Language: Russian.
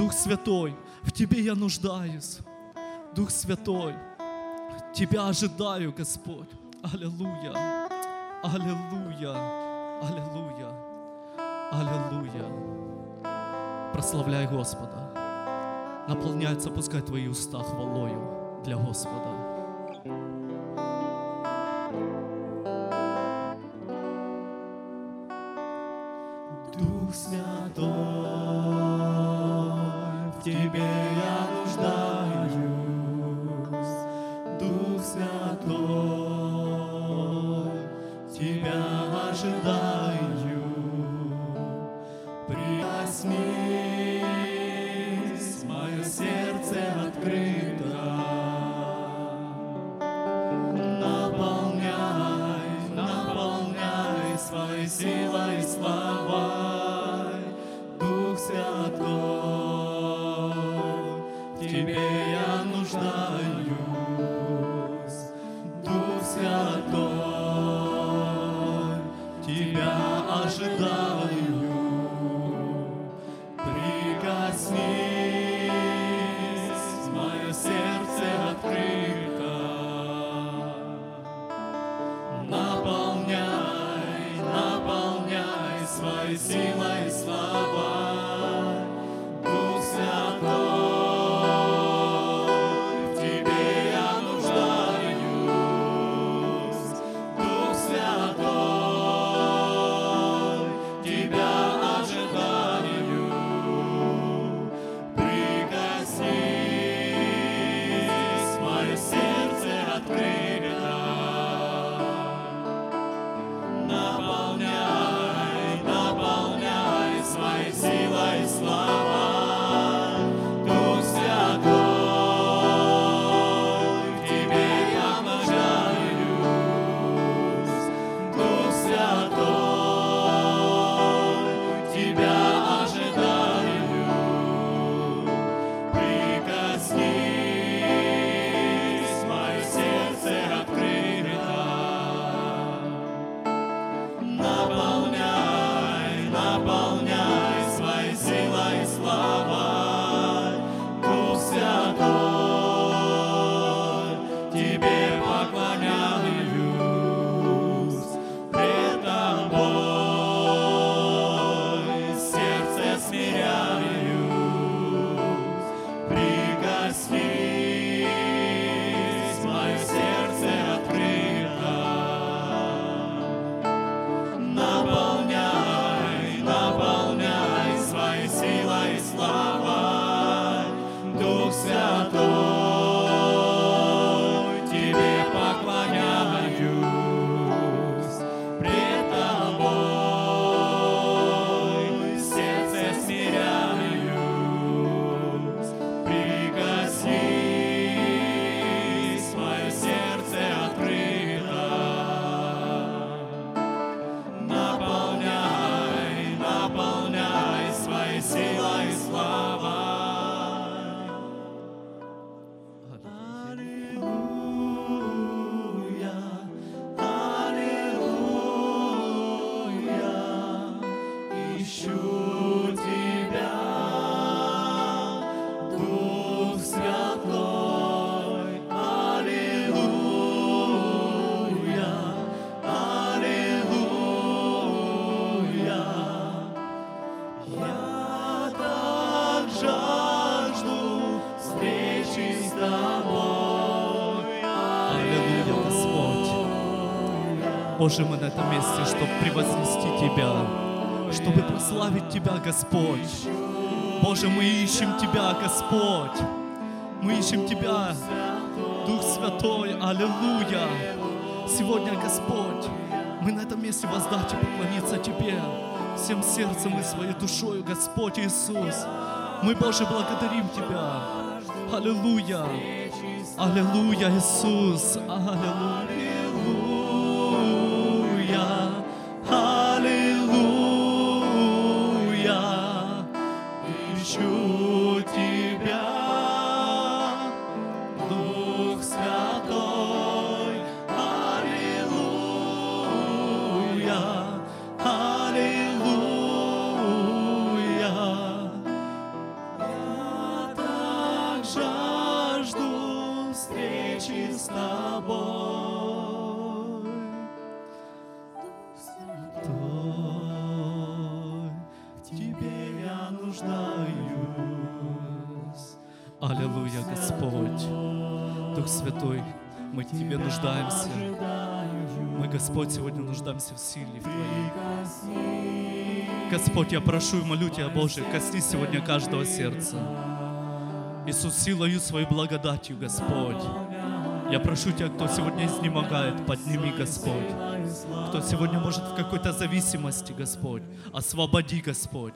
Дух Святой, в Тебе я нуждаюсь. Дух Святой, Тебя ожидаю, Господь. Аллилуйя. Аллилуйя. Аллилуйя. Аллилуйя. Прославляй Господа. Наполняется пускай Твои уста хвалою для Господа. Дух Святой, Тебе я нуждаюсь. Дух Святой, Тебя ожидаю. Прикоснись, мое сердце открыто. Наполняй, наполняй своей силой славой, наполняй своей Боже, мы на этом месте, чтобы превознести Тебя, чтобы прославить Тебя, Господь. Боже, мы ищем Тебя, Господь. Мы ищем Тебя, Дух Святой. Аллилуйя. Сегодня, Господь, мы на этом месте воздать и поклониться Тебе всем сердцем и своей душою, Господь Иисус. Мы, Боже, благодарим Тебя. Аллилуйя. Аллилуйя, Иисус. Аллилуйя. Жажду встречи с тобой. Святой, в тебе я нуждаюсь. Аллилуйя, Господь. Дух Святой, мы Тебе нуждаемся. Мы, Господь, сегодня нуждаемся в силе в Твоей. Господь, я прошу и молю Тебя, Боже, коснись сегодня каждого сердца. Иисус, силою своей благодатью, Господь. Я прошу Тебя, кто сегодня изнемогает, подними, Господь. Кто сегодня может в какой-то зависимости, Господь, освободи, Господь.